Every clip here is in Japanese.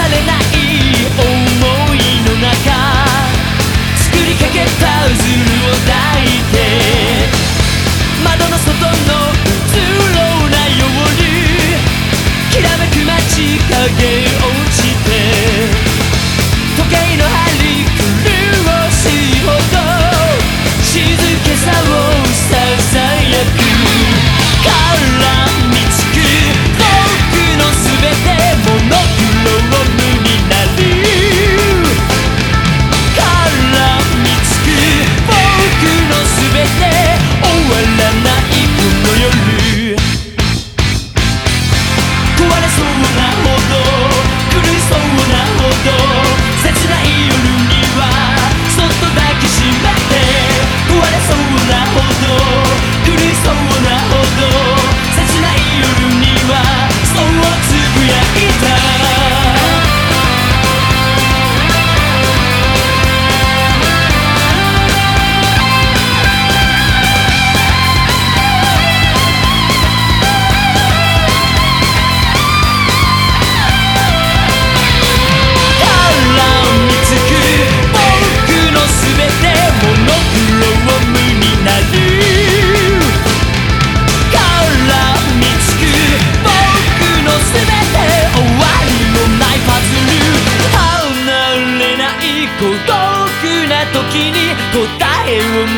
されない思いの中作りかけパズルを抱いて窓の外の通路なようにきらめく街影落ちて時計の針狂うしほど静けさを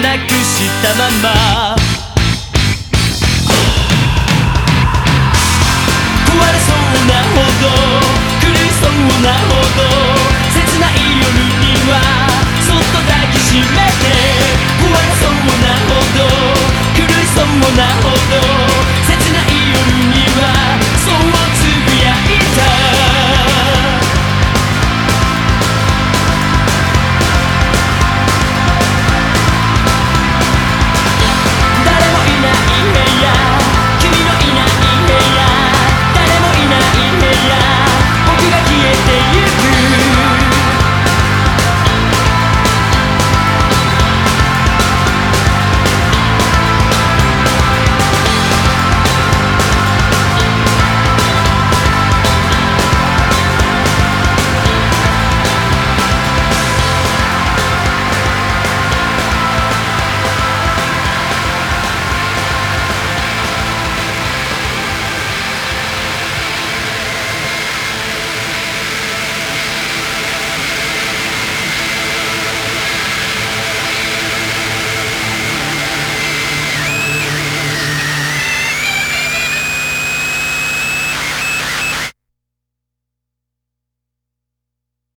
なくしたまま。壊れそうなほど苦しそうなほど。